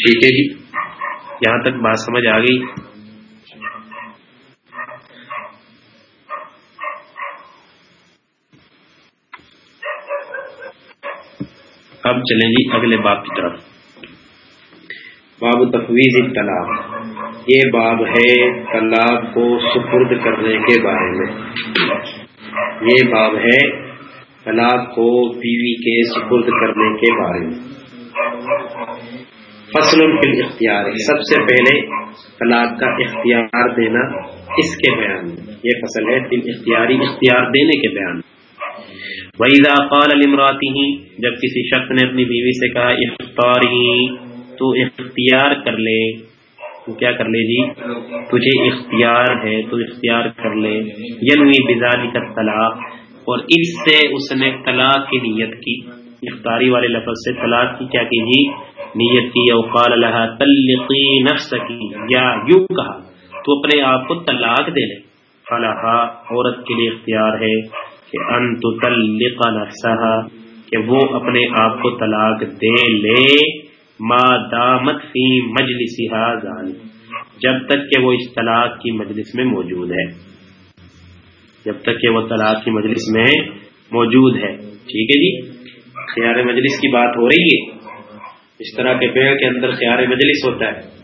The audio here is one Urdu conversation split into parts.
ٹھیک ہے جی۔ یہاں تک بات سمجھ آ گئی۔ اب چلیں جی اگلے باب کی طرف۔ باب تفویض طلاق یہ باب ہے طلاق کو سپرد کرنے کے بارے میں۔ یہ باب ہے طلاق کو بیوی کے سپرد کرنے کے بارے میں۔ فصل فی اختیار سب سے پہلے طلاق کا اختیار دینا اس کے بیان میں۔ یہ فصل ہے فل اختیاری اختیار دینے کے بیان میں۔ وحیدہ قال المراتی ہی جب کسی شخص نے اپنی بیوی سے کہا اختار ہی تو اختیار کر لے۔ تو کیا کر لے جی؟ تجھے اختیار ہے، تو اختیار کر لے۔ ینوی بزالی کا طلاق اور اس سے اس نے طلاق کی نیت کی۔ اختاری والے لفظ سے طلاق کی کیا کی جی؟ نیت کی او قال اللہ تلقی نفس یا یوں کہا، تو اپنے آپ کو طلاق دے لے۔ فلاح عورت کے لیے اختیار ہے کہ ان تطلق نفسها کہ وہ اپنے آپ کو طلاق دے لے۔ ما دامت فی مجلسها ذالک، جب تک کہ وہ اس طلاق کی مجلس میں موجود ہے۔ جب تک کہ وہ طلاق کی مجلس میں موجود ہے۔ ٹھیک ہے جی؟ خیار مجلس کی بات ہو رہی ہے۔ اس طرح کے پیڑ کے اندر خیار مجلس ہوتا ہے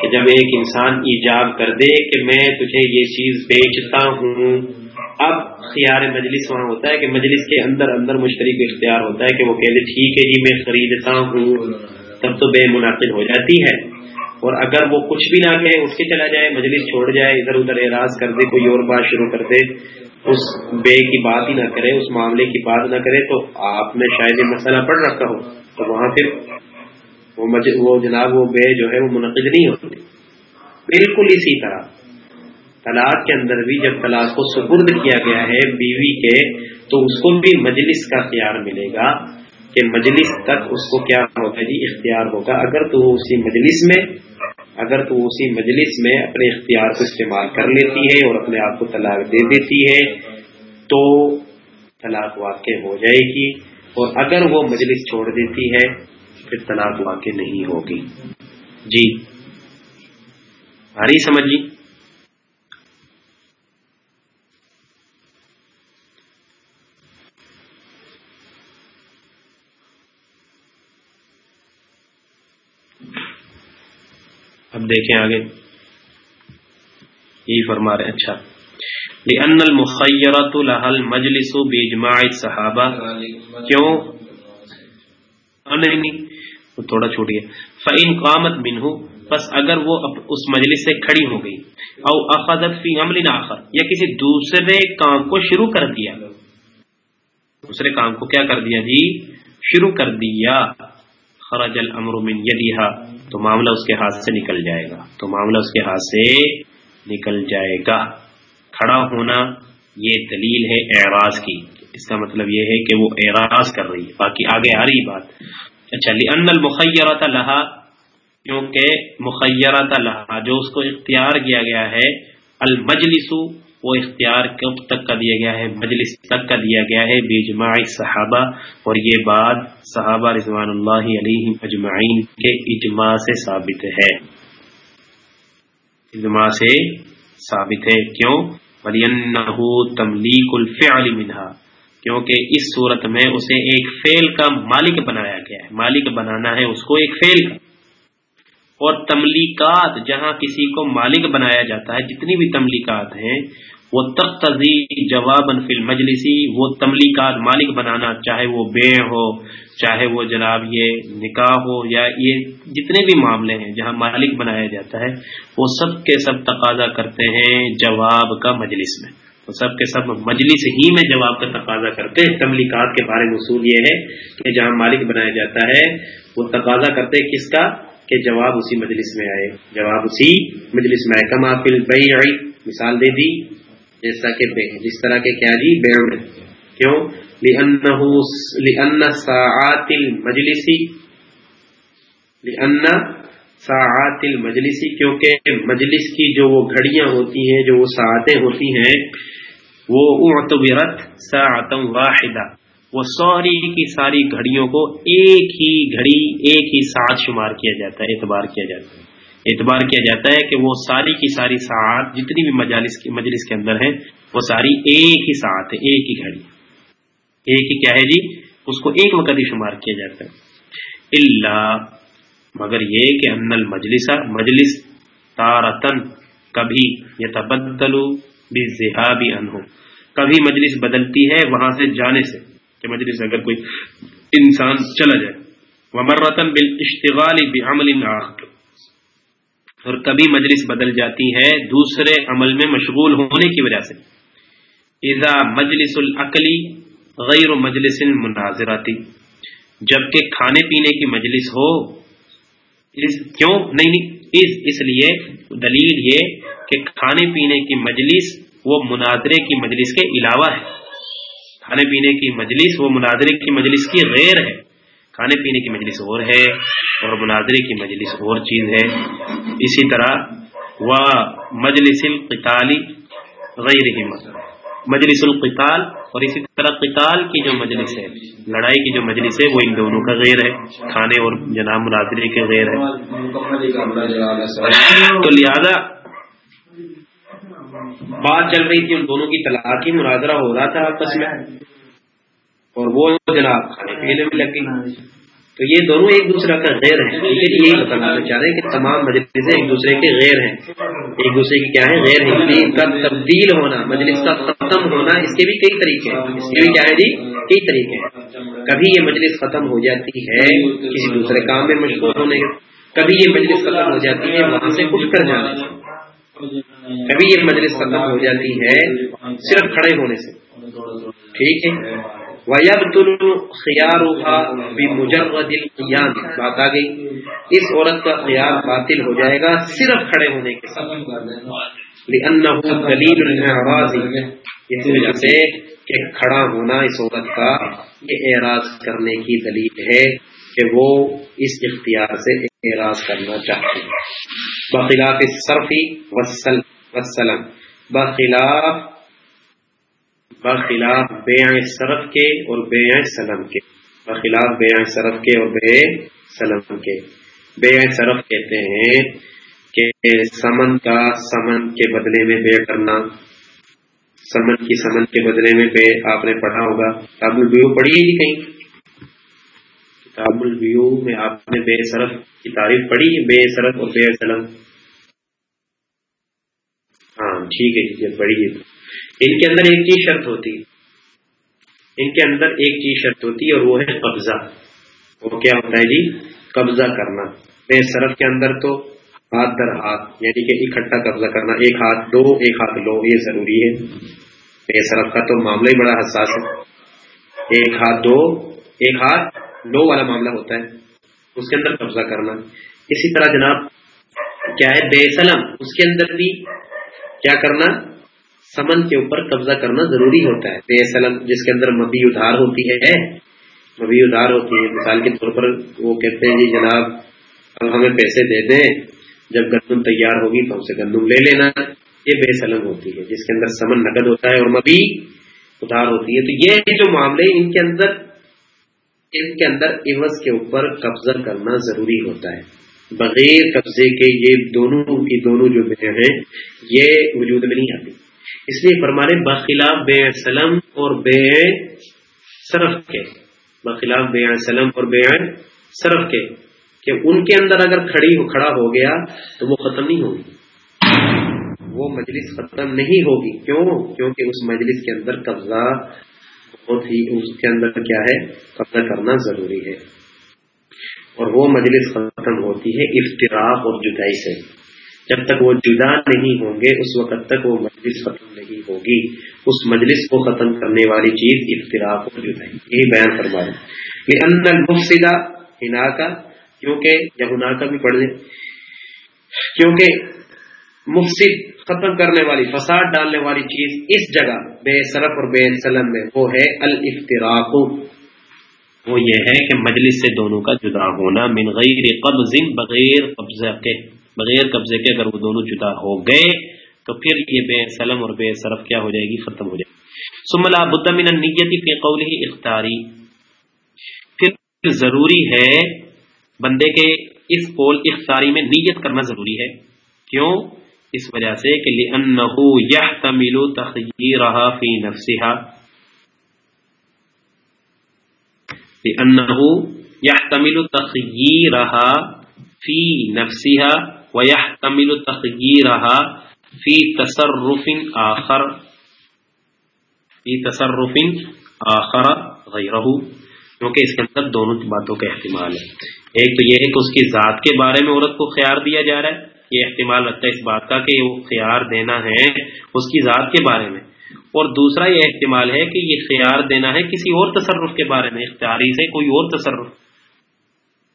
کہ جب ایک انسان ایجاب کر دے کہ میں تجھے یہ چیز بیچتا ہوں، اب خیار مجلس وہاں ہوتا ہے کہ مجلس کے اندر اندر مشتری کو اختیار ہوتا ہے کہ وہ کہتے ٹھیک ہے جی میں خریدتا ہوں، تب تو بے منعقد ہو جاتی ہے۔ اور اگر وہ کچھ بھی نہ کہے، اس کے چلا جائے، مجلس چھوڑ جائے، ادھر ادھر اعراض کر دے، کوئی اور بات شروع کر دے، اس بے کی بات ہی نہ کرے، اس معاملے کی بات نہ کرے، تو آپ نے شاید یہ مسئلہ پڑھ رکھا ہو۔ تو وہاں پھر وہ جناب وہ بے جو ہے وہ منعقد نہیں ہوتی بالکل اسی طرح۔ طلاق کے اندر بھی جب طلاق کو سپرد کیا گیا ہے بیوی کے، تو اس کو بھی مجلس کا اختیار ملے گا کہ مجلس تک اس کو کیا ہوگا جی؟ اختیار ہوگا۔ اگر تو اسی مجلس میں، اگر تو اسی مجلس میں اپنے اختیار کو استعمال کر لیتی ہے اور اپنے آپ کو طلاق دے دیتی ہے، تو طلاق واقع ہو جائے گی۔ اور اگر وہ مجلس چھوڑ دیتی ہے پھر طلاق واقع نہیں ہوگی۔ جی۔ رہی سمجھ جی؟ اب دیکھیں آگے۔ یہی فرما رہے اچھا۔ لأن المخیرت لحل مجلس بیجماع صحابہ کیوں؟ نہیں نہیں۔ تھوڑا چھوٹ گیا فَإِن قامت منہ بس اگر وہ اس مجلس سے کھڑی ہو گئی او اخذت فی عمل آخر، یا کسی دوسرے کام کو شروع کر دیا۔ دوسرے کام کو کیا کر دیا جی؟ شروع کر دیا۔ خرج الامر من یدیہا تو معاملہ اس کے ہاتھ سے نکل جائے گا۔ تو معاملہ اس کے ہاتھ سے نکل جائے گا۔ کھڑا ہونا یہ دلیل ہے اعراض کی۔ اس کا مطلب یہ ہے کہ وہ اعراض کر رہی ہے۔ باقی آگے آ رہی بات۔ اچھا لأن المخیرت لہا کیونکہ مخیرت لہا جو اس کو اختیار کیا گیا ہے، المجلس، وہ اختیار کب تک کا دیا گیا ہے؟ مجلس تک کا دیا گیا ہے بیجماع صحابہ اور یہ بات صحابہ رضوان اللہ علیہ اجمعین کے اجماع سے ثابت ہے۔ اجماع سے ثابت ہے، کیوں؟ تملیک الفعل منہا کیونکہ اس صورت میں اسے ایک فعل کا مالک بنایا گیا ہے۔ مالک بنانا ہے اس کو ایک فعل کا۔ اور تملیکات جہاں کسی کو مالک بنایا جاتا ہے، جتنی بھی تملیکات ہیں، وہ تختزی جواب فل مجلسی وہ تملیکات مالک بنانا، چاہے وہ بے ہو، چاہے وہ جناب یہ نکاح ہو یا یہ جتنے بھی معاملے ہیں جہاں مالک بنایا جاتا ہے، وہ سب کے سب تقاضا کرتے ہیں جواب کا مجلس میں۔ تو سب کے سب مجلس ہی میں جواب کا تقاضا کرتے ہیں۔ تملیکات کے بارے میں اصول یہ ہے کہ جہاں مالک بنایا جاتا ہے، وہ تقاضا کرتے کس کا؟ کہ جواب اسی مجلس میں آئے۔ جواب اسی مجلس میں آئے۔ کما فل بئی مثال دے دی۔ جیسا کہ جس طرح کے کیا جی؟ بے کیوں؟ ساعات المجلسی ساعات المجلسی کیونکہ مجلس کی جو وہ گھڑیاں ہوتی ہیں، جو وہ ساعتیں ہوتی ہیں، وہ اعتبرت ساعتا واحدہ۔ وہ ساری کی ساری گھڑیوں کو ایک ہی گھڑی، ایک ہی ساتھ شمار کیا جاتا ہے، اعتبار کیا جاتا ہے۔ اعتبار کیا جاتا ہے کہ وہ ساری کی ساری ساتھ جتنی بھی مجالس کی مجلس کے اندر ہے وہ ساری ایک ہی ساتھ ہے، ایک ہی گھڑی۔ ایک ہی کیا ہے جی؟ اس کو ایک وقت ہی شمار کیا جاتا ہے۔ اللہ مگر یہ کہ ان المجلس مجلس تارتن کبھی یہ تبدلو بھی ذہابی انہوں کبھی مجلس بدلتی ہے وہاں سے جانے سے، کہ مجلس اگر کوئی انسان چلا جائے۔ ومرتن بال اشتغال بعمل آخر، اور کبھی مجلس بدل جاتی ہے دوسرے عمل میں مشغول ہونے کی وجہ سے۔ اذا مجلس العقلی غیر مجلس مناظراتی، جبکہ کھانے پینے کی مجلس ہو اس کیوں نہیں؟ نہیں اس اس لیے دلیل یہ کہ کھانے پینے کی مجلس وہ مناظرے کی مجلس کے علاوہ ہے۔ کھانے پینے کی مجلس وہ مناظرے کی مجلس کی غیر ہے۔ کھانے پینے کی مجلس اور ہے اور مناظرے کی مجلس اور چیز ہے۔ اسی طرح وہ مجلس القتالی غیر ہی مجلس القتال اور اسی طرح قتال کی جو مجلس ہے، لڑائی کی جو مجلس ہے، وہ ان دونوں کا غیر ہے۔ کھانے اور جناب مناظرے کے غیر ہے۔ تو لہذا بات چل رہی تھی ان دونوں کی طلاق ہی مناظرہ ہو رہا تھا آپس میں۔ اور وہ جناب کھانے پینے میں لگ گئی تو یہ دونوں ایک دوسرے کا غیر ہے لیکن یہی بتانا چاہ رہے ہیں کہ تمام مجلسیں ایک دوسرے کے غیر ہیں۔ ایک دوسرے کی کیا ہے غیر ہے یعنی کا تبدیل ہونا، مجلس کا ختم ہونا، اس کے بھی کئی طریقے ہیں۔ اس کے بھی کیا ہے جی؟ کئی طریقے ہیں۔ کبھی یہ مجلس ختم ہو جاتی ہے، کسی دوسرے کام میں مشغول ہونے کبھی یہ مجلس ختم ہو جاتی ہے، وہاں سے اٹھ کر جانا کبھی یہ مجلس ختم ہو جاتی ہے، صرف کھڑے ہونے سے۔ ٹھیک ہے۔ ویب بات آ گئی۔ اس عورت کا خیال باطل ہو جائے گا صرف کھڑے ہونے کے ساتھ۔ دلیل اس وجہ سے کہ کھڑا ہونا اس عورت کا یہ اعراض کرنے کی دلیل ہے کہ وہ اس اختیار سے اعراض کرنا چاہتے ہیں بخلاف صرفی وسلم۔ بخلاف بخلاف بے صرف کے اور بے سلم کے۔ بخلاف بے صرف کے اور بے سلم کے۔ بے صرف کہتے ہیں کہ سمن کا سمن کے بدلے میں بے کرنا۔ سمن کی سمن کے بدلے میں بے آپ نے پڑھا ہوگا۔ اب ویو پڑھی ہے جی کہیں؟ کتاب الویو میں آپ نے بے صرف کی تعریف پڑھی بے صرف اور بے سلم۔ ہاں ٹھیک ہے ٹھیک ہے پڑھیے۔ ان کے اندر ایک چیز شرط ہوتی ان کے اندر ایک چیز شرط ہوتی ہے اور وہ ہے قبضہ۔ وہ کیا ہوتا ہے جی؟ قبضہ کرنا۔ بے صرف کے اندر تو ہاتھ در ہاتھ یعنی کہ اکٹھا قبضہ کرنا۔ ایک ہاتھ دو، ایک ہاتھ لو، یہ ضروری ہے۔ بے صرف کا تو معاملہ ہی بڑا حساس ہے۔ ایک ہاتھ دو، ایک ہاتھ لو والا معاملہ ہوتا ہے۔ اس کے اندر قبضہ کرنا۔ اسی طرح جناب، کیا ہے؟ بے سلم۔ اس کے اندر بھی کیا کرنا؟ سمن کے اوپر قبضہ کرنا ضروری ہوتا ہے۔ بے سلم جس کے اندر مبی ادھار ہوتی ہے مبی ادھار ہوتی ہے۔ مثال کے طور پر وہ کہتے ہیں جی جناب، اب ہمیں پیسے دے دیں، جب گندم تیار ہوگی تو ہم سے گندم لے لینا۔ یہ بے سلم ہوتی ہے۔ جس کے اندر سمن نقد ہوتا ہے اور مبی ادھار ہوتی ہے۔ تو یہ جو معاملے ان کے اندر، ان کے اندر عوض کے اوپر قبضہ کرنا ضروری ہوتا ہے۔ بغیر قبضے کے یہ دونوں کی دونوں جو ہیں، یہ وجود میں نہیں آتی۔ اس لیے فرمانے بخلاف بے سلم اور بے صرف کے بخلاف بے سلم اور بے صرف کے، کہ ان کے اندر اگر کھڑی ہو، کھڑا ہو گیا تو وہ ختم نہیں ہوگی۔ وہ مجلس ختم نہیں ہوگی۔ کیوں؟ کیونکہ اس مجلس کے اندر قبضہ بہت ہی، اس کے اندر کیا ہے؟ قبضہ کرنا ضروری ہے۔ اور وہ مجلس ختم ہوتی ہے افطراف اور جدائی سے۔ جب تک وہ جدا نہیں ہوں گے، اس وقت تک وہ مجلس ختم نہیں ہوگی۔ اس مجلس کو ختم کرنے والی چیز افتراق اور جدائی یہی بیان کروا رہے اندر مفصدہ ہنا کا کیونکہ جب ہنا کا بھی پڑھ لیں۔ کیونکہ مفصد ختم کرنے والی، فساد ڈالنے والی چیز اس جگہ، بے صرف اور بے سلم میں وہ ہے الفتراق وہ یہ ہے کہ مجلس سے دونوں کا جدا ہونا، من غیر قبض بغیر قبضے کے۔ بغیر قبضے کے اگر وہ دونوں جدا ہو گئے، تو پھر یہ بے سلم اور بے صرف کیا ہو جائے گی؟ ختم ہو جائے گی۔ سملا بدمن نیتی فی قول اختاری پھر ضروری ہے بندے کے اس قول اختاری میں نیت کرنا ضروری ہے۔ کیوں؟ اس وجہ سے کہ لأنه يحتمل تخييرها في نفسها۔ لأنه يحتمل تخييرها في نفسها۔ ويحتمل تخييرها في تصرف آخر في تصرف آخر غيره کیونکہ اس کے اندر دونوں باتوں کا احتمال ہے۔ ایک تو یہ ہے کہ اس کی ذات کے بارے میں عورت کو خیال دیا جا رہا ہے۔ یہ احتمال رکھتا ہے اس بات کا کہ وہ خیار دینا ہے اس کی ذات کے بارے میں۔ اور دوسرا یہ احتمال ہے کہ یہ خیار دینا ہے کسی اور تصرف کے بارے میں، اختیاری سے کوئی اور تصرف۔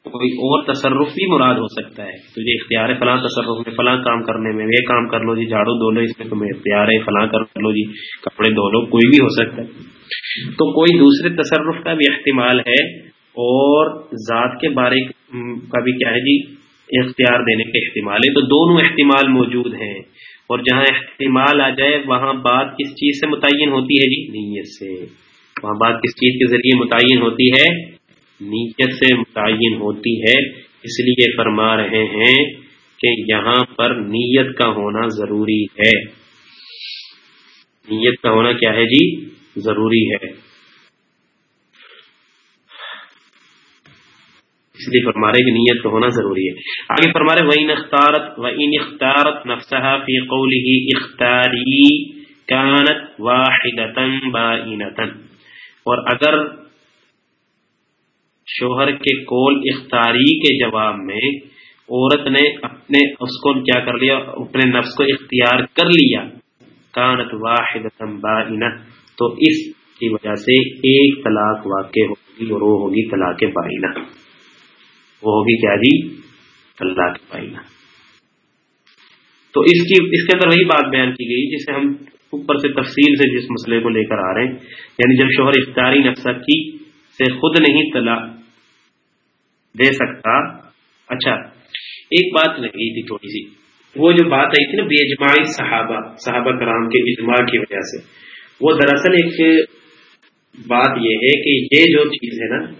کوئی اور تصرف بھی مراد ہو سکتا ہے۔ تو یہ اختیار ہے فلاں تصرف میں، فلاں کام کرنے میں، یہ کام کر لو جی جھاڑو دو لو اس میں، تمہیں اختیار ہے، فلاں کر لو جی کپڑے دو لو، کوئی بھی ہو سکتا ہے۔ تو کوئی دوسرے تصرف کا بھی احتمال ہے اور ذات کے بارے کا بھی کیا ہے جی اختیار دینے کے احتمال ہے۔ تو دونوں احتمال موجود ہیں۔ اور جہاں احتمال آ جائے، وہاں بات کس چیز سے متعین ہوتی ہے جی؟ نیت سے۔ وہاں بات کس چیز کے ذریعے متعین ہوتی ہے؟ نیت سے متعین ہوتی ہے، اس لیے فرما رہے ہیں کہ یہاں پر نیت کا ہونا ضروری ہے۔ نیت کا ہونا کیا ہے جی؟ ضروری ہے۔ اس لیے فرما رہے کہ نیت تو ہونا ضروری ہے۔ آگے فرما رہے وین اختارت و ان اختارت نفسها فی قوله اختاری کانت واحدتا بائنتا اور اگر شوہر کے کول اختاری کے جواب میں عورت نے اپنے اس کو کیا کر لیا؟ اپنے نفس کو اختیار کر لیا۔ کانت واحدتا بائنہ۔ تو اس کی وجہ سے ایک طلاق واقع ہوگی اور وہ ہوگی طلاق بائنہ۔ وہ ہوگی کیا جی؟ اللہ کے تو اس کی، اس کے اندر وہی بات بیان کی گئی جسے ہم اوپر سے تفصیل سے جس مسئلے کو لے کر آ رہے ہیں۔ یعنی جب شوہر افطاری نفسہ کی سے خود نہیں تلا دے سکتا۔ اچھا ایک بات لگی تھی تھوڑی سی۔ وہ جو بات آئی تھی نا بے اجماعی صحابہ صحابہ کرام کے اجماع کی وجہ سے، وہ دراصل ایک بات یہ ہے کہ یہ جو چیز ہے نا،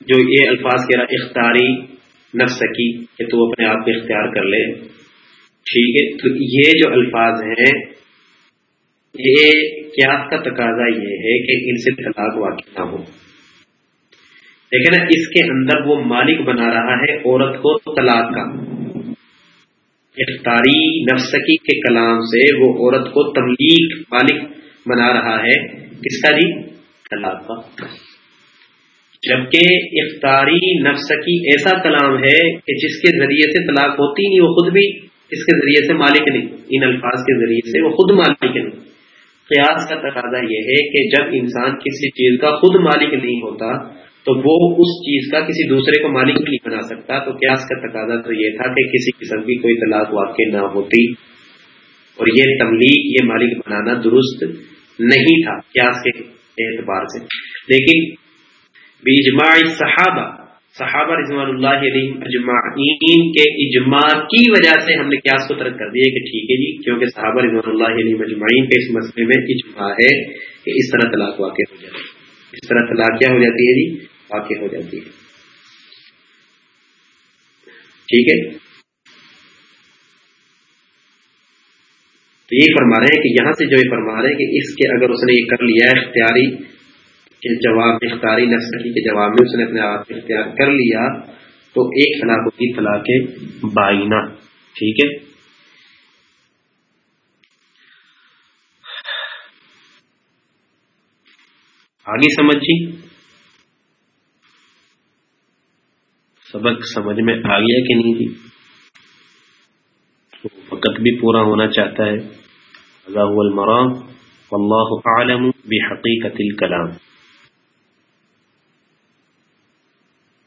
جو یہ الفاظ کہہ رہا اختاری نفس کی، کہ تو اپنے آپ کو اختیار کر لے۔ ٹھیک ہے، تو یہ جو الفاظ ہیں یہ کیا کا تقاضا یہ ہے کہ ان سے طلاق واقع نہ ہو۔ لیکن اس کے اندر وہ مالک بنا رہا ہے عورت کو طلاق کا۔ اختاری نفسکی کے کلام سے وہ عورت کو تملیغ مالک بنا رہا ہے۔ کس کا جی؟ طلاق کا۔ جبکہ افطاری نفس کی ایسا کلام ہے کہ جس کے ذریعے سے طلاق ہوتی نہیں، وہ خود بھی اس کے ذریعے سے مالک نہیں۔ ان الفاظ کے ذریعے سے وہ خود مالک نہیں۔ قیاس کا تقاضا یہ ہے کہ جب انسان کسی چیز کا خود مالک نہیں ہوتا، تو وہ اس چیز کا کسی دوسرے کو مالک نہیں بنا سکتا۔ تو قیاس کا تقاضا تو یہ تھا کہ کسی قسم کی کوئی طلاق واقع نہ ہوتی اور یہ تملیغ، یہ مالک بنانا درست نہیں تھا قیاس کے اعتبار سے۔ لیکن بجماع صحابہ صحابہ رضوان اللہ علیہ اجمعین کے اجماع کی وجہ سے ہم نے قیاس کو ترک کر دیا کہ ٹھیک ہے جی کیونکہ صحابہ رضوان اللہ علیہ اجمعین کے اس مسئلے میں اجماع ہے کہ اس طرح طلاق واقع ہو جاتی ہے۔ اس طرح طلاق کیا ہو جاتی ہے جی؟ واقع ہو جاتی ہے۔ ٹھیک ہے؟ تو یہ فرما رہے ہیں کہ یہاں سے جو یہ فرما رہے ہیں کہ اس کے اگر اس نے یہ کر لیا اختیاری کے جواب اختاری نسلی کے جواب میں اس نے اپنے آپ اختیار کر لیا، تو ایک طلاق ہوگی طلاق بائنا ٹھیک ہے؟ آگے سمجھی سبق سمجھ میں آ گیا کہ نہیں جی؟ وقت بھی پورا ہونا چاہتا ہے۔ اللہ المرام، واللہ اعلم بحقیقت الکلام۔